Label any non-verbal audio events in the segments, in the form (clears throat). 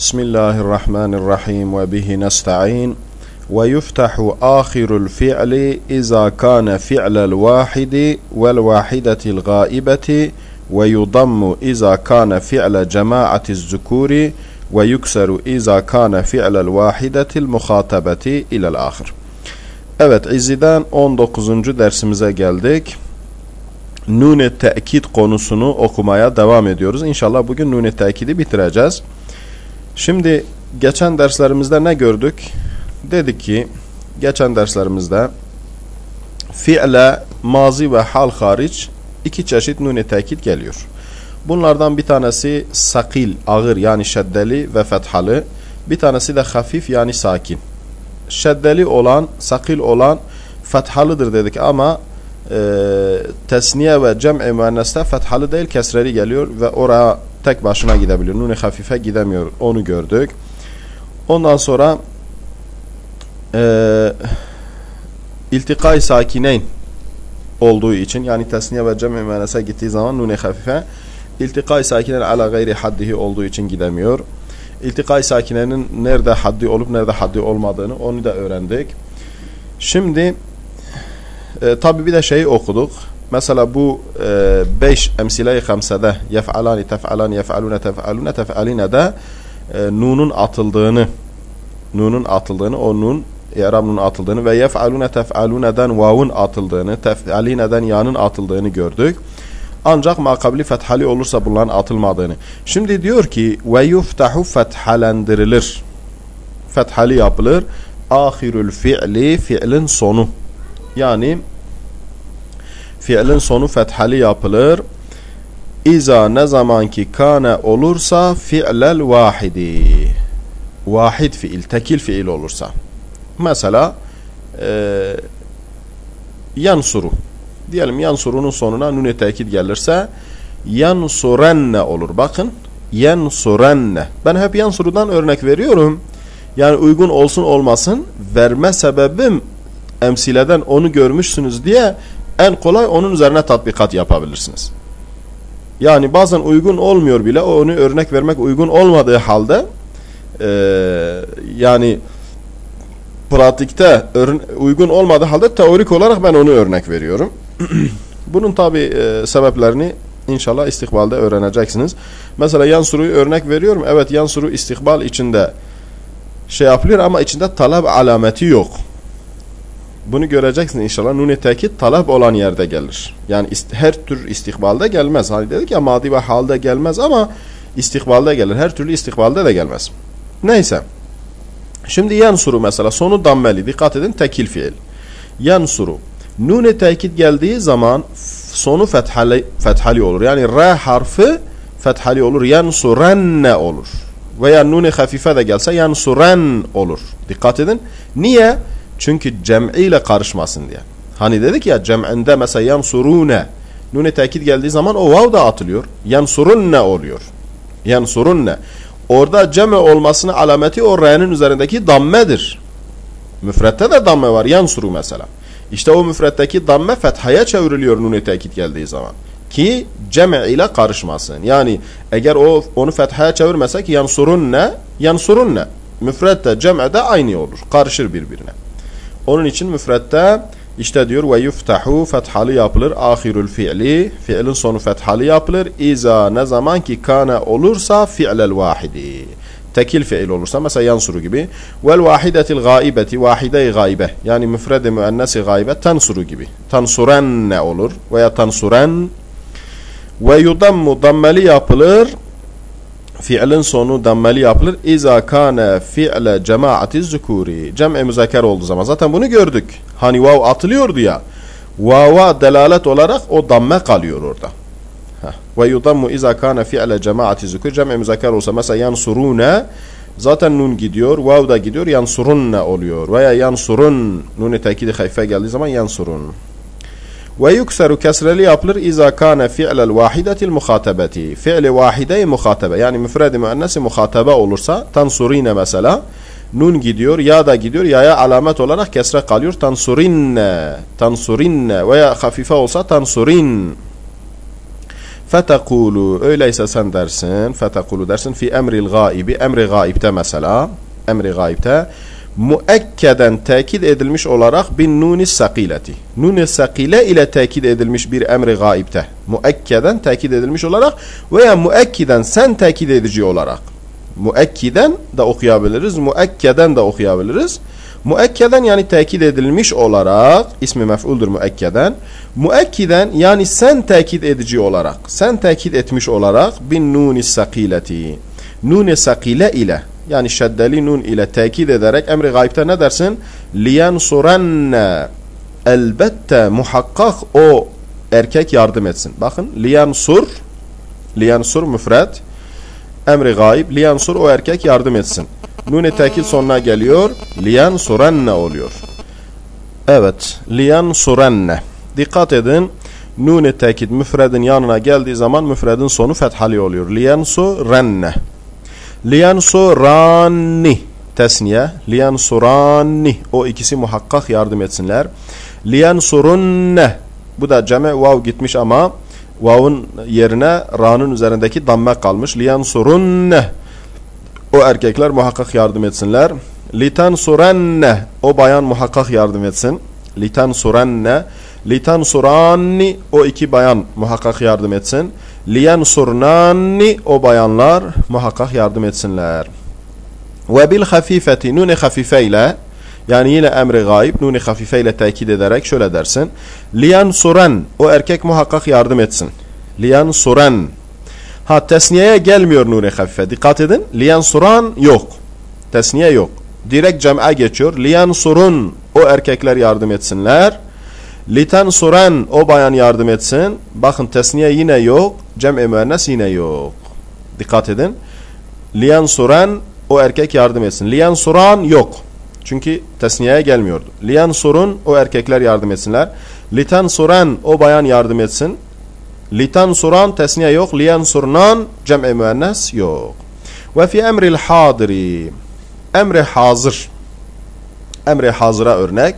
بسم الله الرحمن الرحيم وبه نستعين ويفتح آخر الفعل إذا كان فعل الواحد والواحدة الغائبة ويضم إذا كان فعل جماعة الذكور ويكسر إذا كان فعل الواحدة المخاطبة إلى الآخر Evet İzzi'den 19. dersimize geldik. Nune tekit konusunu okumaya devam ediyoruz. İnşallah bugün nune tekidi bitireceğiz. Şimdi geçen derslerimizde ne gördük? Dedik ki geçen derslerimizde fiile, mazi ve hal hariç iki çeşit nune tekit geliyor. Bunlardan bir tanesi sakil, ağır yani şeddeli ve fethalı. Bir tanesi de hafif yani sakin. Şeddeli olan, sakil olan fethalıdır dedik ama e, tesniye ve cem'i müenneste fethalı değil kesreli geliyor ve oraya tek başına gidebiliyor. Nuni hafife gidemiyor. Onu gördük. Ondan sonra e, iltikay sakineyn olduğu için yani tesniye ve cem'i müennese gittiği zaman nuni hafife iltikay sakineyn ala gayri haddihi olduğu için gidemiyor. İltikay sakinenin nerede haddi olup nerede haddi olmadığını onu da öğrendik. Şimdi e, tabi bir de şeyi okuduk. Mesela bu 5 e, emsile-i hamsede yef'alani, tef'alani, yef'alune, tef'alune, tef'aline de e, nunun atıldığını nunun atıldığını, o nun i'rab nun atıldığını ve yef'alune tef'alune'den vavun atıldığını, tef'aline'den yanın atıldığını gördük. Ancak makabli fethali olursa bunların atılmadığını. Şimdi diyor ki ve yuftahu fethalendirilir. Fethali yapılır. Ahirül fi'li fi'lin sonu. Yani fiilin sonu fethali yapılır. İza ne zaman ki kane olursa fi'lel vahidi. Vahid fiil, tekil fiil olursa. Mesela e, yansuru. Diyelim yansurunun sonuna nüne tekit gelirse yansurenne olur. Bakın yansurenne. Ben hep yansurudan örnek veriyorum. Yani uygun olsun olmasın verme sebebim emsileden onu görmüşsünüz diye en kolay onun üzerine tatbikat yapabilirsiniz. Yani bazen uygun olmuyor bile onu örnek vermek uygun olmadığı halde e, yani pratikte uygun olmadığı halde teorik olarak ben onu örnek veriyorum. (clears throat) Bunun tabi e, sebeplerini inşallah istikbalde öğreneceksiniz. Mesela yansuruyu örnek veriyorum. Evet yansuru istikbal içinde şey yapılıyor ama içinde talep alameti yok. Bunu göreceksin inşallah. Nuni tekit talep olan yerde gelir. Yani her tür istikbalde gelmez. Hani dedik ya madi ve halde gelmez ama istikbalde gelir. Her türlü istikbalde de gelmez. Neyse. Şimdi yansuru mesela sonu dammeli. Dikkat edin tekil fiil. Yansuru. Nuni tekit geldiği zaman sonu fethali, fethali olur. Yani R harfi fethali olur. Yansurenne olur. Veya nuni hafife de gelse yansuren olur. Dikkat edin. Niye? Çünkü cem'i ile karışmasın diye. Hani dedik ya cem'inde mesela yansurune nune tekit geldiği zaman o vav da atılıyor. Yansurunne oluyor. Yansurunne. Orada cem'e olmasının alameti o r'nin üzerindeki dammedir. Müfrette de damme var. Yansuru mesela. İşte o müfretteki damme fethaya çevriliyor nune tekit geldiği zaman. Ki cem'e ile karışmasın. Yani eğer o onu fethaya çevirmesek yansurunne yansurunne. Müfrette cem'e de aynı olur. Karışır birbirine. Onun için müfrette işte diyor ve yuftahu fethalı yapılır. Ahirul fi'li fiilin sonu fethalı yapılır. İza ne zaman ki kana olursa fi'lel vahidi. Tekil fiil olursa mesela yansuru gibi. Vel vahidetil gaibeti vahide-i gaibe. Yani müfrede müennesi gaibe tansuru gibi. Tansurenne olur veya tansuren. Ve yudammu dammeli yapılır fiilin sonu dammeli yapılır. İza kana fi'le cemaati zukuri. Cem'i müzaker olduğu zaman. Zaten bunu gördük. Hani vav atılıyordu ya. Vava delalet olarak o damme kalıyor orada. Ve yudammu iza kana fi'le cemaati zukuri. Cem'i müzaker olsa mesela yansurune zaten nun gidiyor. Vav da gidiyor. Yansurunne oluyor. Veya yansurun nuni tekidi hayfe geldiği zaman yansurun. ويكسر كسر اليابلر إذا كان فعل الواحدة المخاطبة. فعل واحدة مخاطبة. يعني مفرد مؤنث مخاطبة olursa تنصرين مثلا نون gidiyor يا دا gidiyor يا يا علامة olarak كسر kalıyor تنصرين. تنصرين. ويا خفيفة olsa تنصرين. فتقول أليس سن درسن. فتقول درسن في أمر الغائب. أمر غائبته مثلا أمر غائبته müekkeden tekit edilmiş olarak bin nuni sakileti. Nuni sakile ile tekit edilmiş bir emri gaibte. Müekkeden tekit edilmiş olarak veya müekkiden sen tekit edici olarak. Müekkiden de okuyabiliriz. Müekkeden de okuyabiliriz. Müekkeden yani tekit edilmiş olarak ismi mef'uldur müekkeden. Müekkiden yani sen tekit edici olarak, sen tekit etmiş olarak bin nuni sakileti. Nuni sakile ile yani şeddeli nun ile tekit ederek emri gaybte ne dersin? Liyansurenne elbette muhakkak o erkek yardım etsin. Bakın liyansur liyansur müfred emri gayb liyansur o erkek yardım etsin. Nun-i tekil sonuna geliyor. Liyansurenne oluyor. Evet. Liyansurenne. Dikkat edin. Nun-i tekit müfredin yanına geldiği zaman müfredin sonu fethali oluyor. Liyansurenne. Liyansuranni. Tesniye. Liyansuranni. O ikisi muhakkak yardım etsinler. Liyansurunne. Bu da ceme vav gitmiş ama vav'un yerine ra'nın üzerindeki damme kalmış. Liyansurunne o erkekler muhakkak yardım etsinler. Litan surenne o bayan muhakkak yardım etsin. Litan surenne litan suranni o iki bayan muhakkak yardım etsin. Liyan surnanni o bayanlar muhakkak yardım etsinler. Ve bil hafifeti nune hafifeyle yani yine emri gayb nuni hafifeyle tekit ederek şöyle dersin. Liyan suren o erkek muhakkak yardım etsin. Liyan suren Ha tesniyeye gelmiyor nuri hafife. Dikkat edin. Liyansuran yok. Tesniye yok. Direkt cem'e geçiyor. Liyansurun o erkekler yardım etsinler. Litansuran o bayan yardım etsin. Bakın tesniye yine yok. Cem'i müennes yine yok. Dikkat edin. Liyansuran o erkek yardım etsin. Liyansuran yok. Çünkü tesniyeye gelmiyordu. Liyansurun o erkekler yardım etsinler. Litansuran o bayan yardım etsin. Litansuran tesniye yok. Liyansurnan cem'i müennes yok. Ve fi emril hadiri. Emri hazır. Emri hazıra örnek.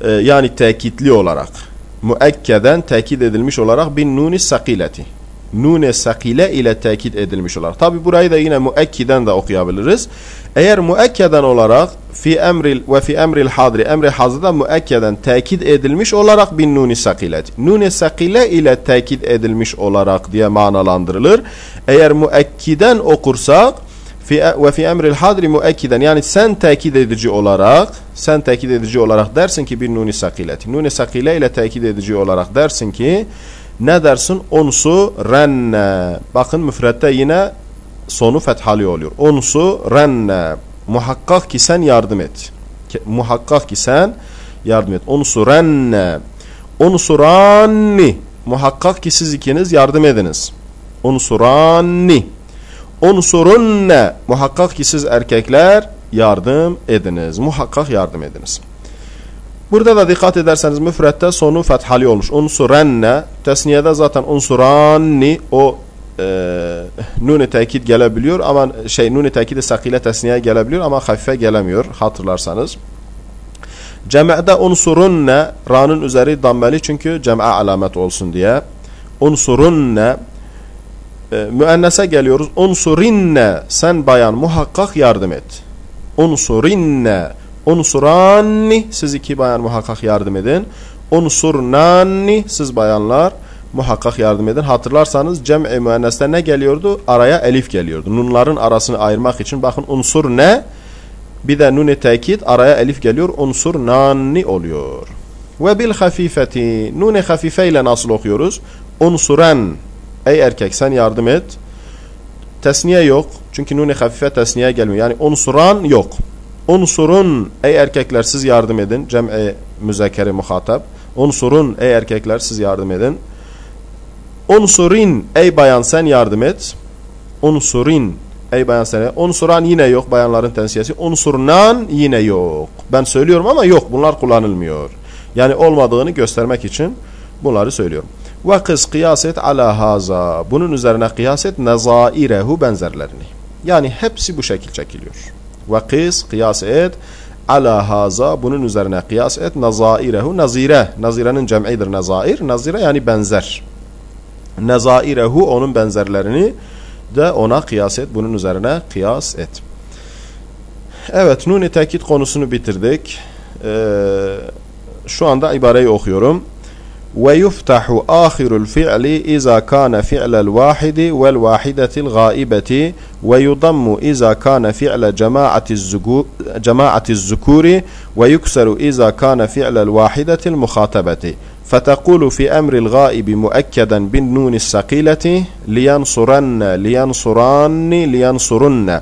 E, yani tekitli olarak. Müekkeden tekit edilmiş olarak bin nuni sakileti. Nune sakile ile tekit edilmiş olarak. Tabi burayı da yine müekkiden de okuyabiliriz. Eğer müekkeden olarak fi emril ve fi emril hadri emri hazırda müekkeden tekit edilmiş olarak bin nuni sakilet. Nuni sakile ile tekit edilmiş olarak diye manalandırılır. Eğer müekkiden okursak ve fi emril hadri müekkiden yani sen tekit edici olarak sen tekit edici olarak dersin ki bir nuni sakilet. Nuni sakile ile tekit edici olarak dersin ki ne dersin? Onsu renne. Bakın müfrette yine sonu fethali oluyor. Onsu renne. Muhakkak ki sen yardım et. Muhakkak ki sen yardım et. Onsu renne. Onsuranni. Muhakkak ki siz ikiniz yardım ediniz. Onsuranni. Onsurunne. Muhakkak ki siz erkekler yardım ediniz. Muhakkak yardım ediniz. Burada da dikkat ederseniz müfrette sonu fethali olmuş. Unsurenne. Tesniyede zaten unsuranni o e, nuni tekit gelebiliyor ama şey nuni tekidi sakile tesniye gelebiliyor ama hafife gelemiyor hatırlarsanız. Cem'de unsurunne ra'nın üzeri dammeli çünkü cem'e alamet olsun diye. Unsurunne e, müennese geliyoruz. Unsurinne sen bayan muhakkak yardım et. Unsurinne unsuranni siz iki bayan muhakkak yardım edin. Unsurnanni siz bayanlar muhakkak yardım edin. Hatırlarsanız cem'i müenneste ne geliyordu? Araya elif geliyordu. Nunların arasını ayırmak için bakın unsur ne? Bir de nun-i tekit araya elif geliyor. Unsur nanni oluyor. Ve bil hafifeti. Nun-i hafife ile nasıl okuyoruz? Unsuren. Ey erkek sen yardım et. Tesniye yok. Çünkü nun-i hafife tesniye gelmiyor. Yani unsuran yok. Unsurun ey erkekler siz yardım edin. Cem'i müzakere muhatap. Unsurun ey erkekler siz yardım edin. Unsurin ey bayan sen yardım et. Unsurin ey bayan sen. Unsuran yine yok bayanların tensiyesi. Unsurnan yine yok. Ben söylüyorum ama yok bunlar kullanılmıyor. Yani olmadığını göstermek için bunları söylüyorum. Ve kız kıyas et ala haza. Bunun üzerine kıyas et nezairehu benzerlerini. Yani hepsi bu şekil çekiliyor. Ve kıs kıyas et ala haza bunun üzerine kıyas et nazairehu nazire nazirenin cem'idir nazair nazire yani benzer Nezairehu onun benzerlerini de ona kıyas et. Bunun üzerine kıyas et. Evet Nuni tekit konusunu bitirdik. Ee, şu anda ibareyi okuyorum. ويفتح آخر الفعل إذا كان فعل الواحد والواحدة الغائبة ويضم إذا كان فعل جماعة, جماعة الذكور ويكسر إذا كان فعل الواحدة المخاطبة. فتقول في أمر الغائب مؤكدا بالنون الثقيلة لينصرن لينصران لينصرن.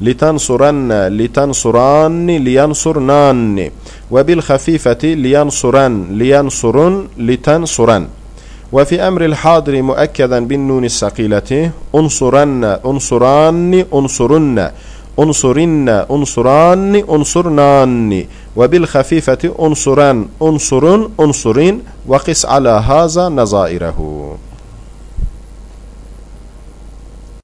لتنصرن لتنصران لينصرنان. وبالخفيفة لينصرن لينصرن لتنصرن. وفي أمر الحاضر مؤكدا بالنون الثقيلة انصرن انصران انصرن انصرن انصران انصرنان. وبالخفيفة انصرن انصرن انصرين وقس على هذا نظائره.